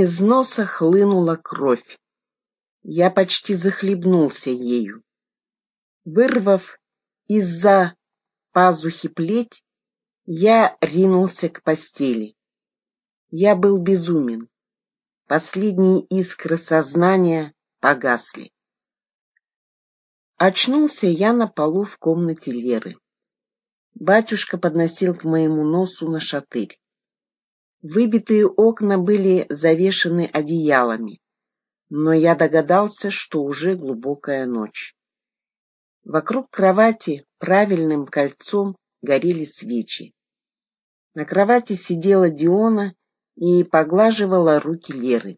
Из носа хлынула кровь. Я почти захлебнулся ею. Вырвав из-за пазухи плеть, я ринулся к постели. Я был безумен. Последние искры сознания погасли. Очнулся я на полу в комнате Леры. Батюшка подносил к моему носу на шатырь. Выбитые окна были завешены одеялами, но я догадался, что уже глубокая ночь. Вокруг кровати правильным кольцом горели свечи. На кровати сидела Диона и поглаживала руки Леры.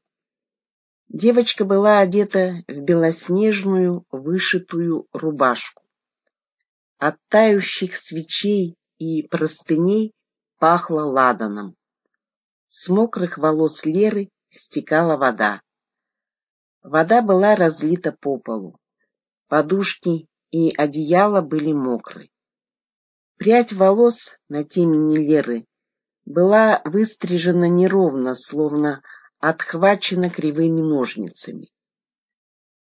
Девочка была одета в белоснежную вышитую рубашку. От тающих свечей и простыней пахло ладаном. С мокрых волос Леры стекала вода. Вода была разлита по полу. Подушки и одеяло были мокры. Прядь волос на темени Леры была выстрижена неровно, словно отхвачена кривыми ножницами.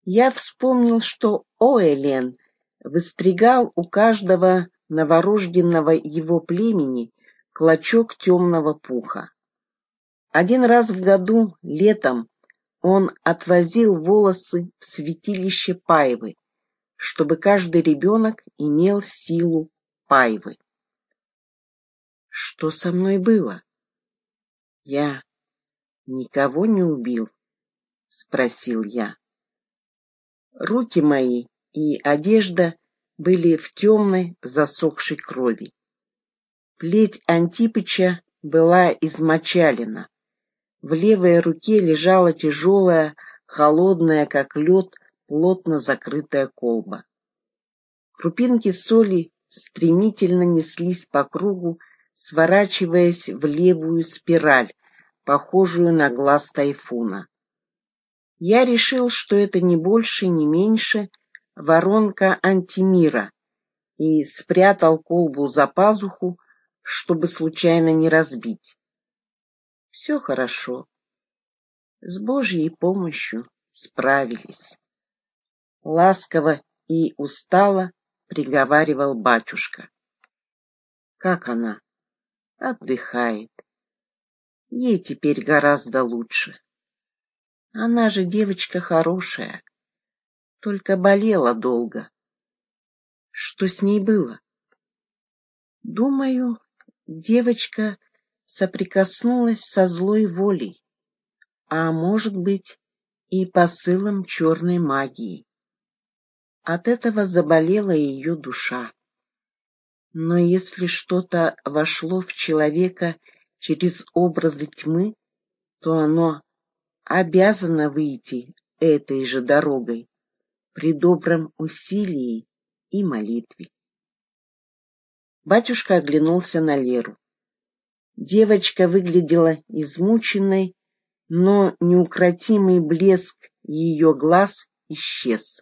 Я вспомнил, что Оэлен выстригал у каждого новорожденного его племени клочок темного пуха. Один раз в году, летом, он отвозил волосы в святилище Пайвы, чтобы каждый ребенок имел силу Пайвы. Что со мной было? Я никого не убил? Спросил я. Руки мои и одежда были в темной засохшей крови. Плеть Антипыча была измочалена. В левой руке лежала тяжелая, холодная, как лед, плотно закрытая колба. Крупинки соли стремительно неслись по кругу, сворачиваясь в левую спираль, похожую на глаз тайфуна. Я решил, что это не больше, не меньше воронка антимира, и спрятал колбу за пазуху, чтобы случайно не разбить. Все хорошо. С Божьей помощью справились ласково и устало приговаривал батюшка. Как она? Отдыхает. Ей теперь гораздо лучше. Она же девочка хорошая, только болела долго. Что с ней было? Думаю, девочка соприкоснулась со злой волей, а может быть и посылом черной магии. От этого заболела ее душа. Но если что-то вошло в человека через образы тьмы, то оно обязано выйти этой же дорогой при добром усилии и молитве. Батюшка оглянулся на Леру. Девочка выглядела измученной, но неукротимый блеск ее глаз исчез.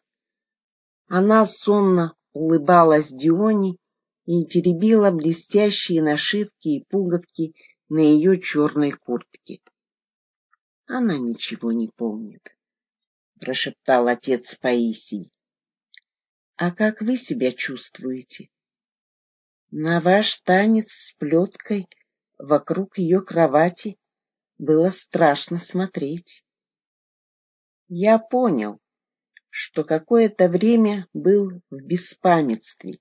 Она сонно улыбалась Дионе и теребила блестящие нашивки и пуговки на ее черной куртке. — Она ничего не помнит, — прошептал отец Паисий. — А как вы себя чувствуете? На ваш танец с плеткой вокруг ее кровати было страшно смотреть. Я понял, что какое-то время был в беспамятстве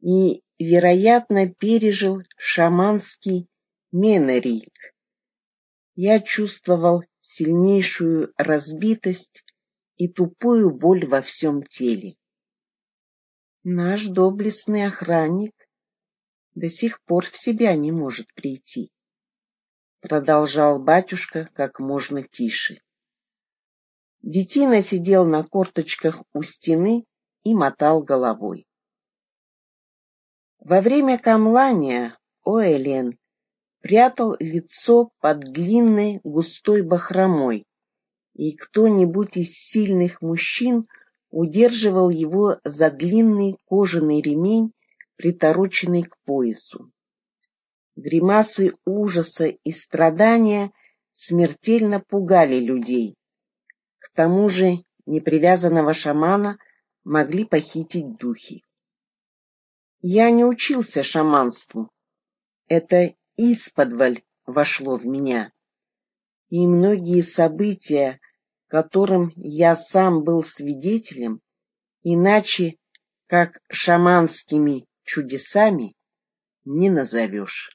и, вероятно, пережил шаманский менорик. Я чувствовал сильнейшую разбитость и тупую боль во всем теле. Наш доблестный охранник до сих пор в себя не может прийти, продолжал батюшка как можно тише. Детина сидел на корточках у стены и мотал головой. Во время камлания Оэлен прятал лицо под длинной густой бахромой, и кто-нибудь из сильных мужчин удерживал его за длинный кожаный ремень, притороченный к поясу. Гримасы ужаса и страдания смертельно пугали людей. К тому же непривязанного шамана могли похитить духи. Я не учился шаманству. Это исподволь вошло в меня. И многие события, которым я сам был свидетелем, иначе как шаманскими чудесами не назовешь.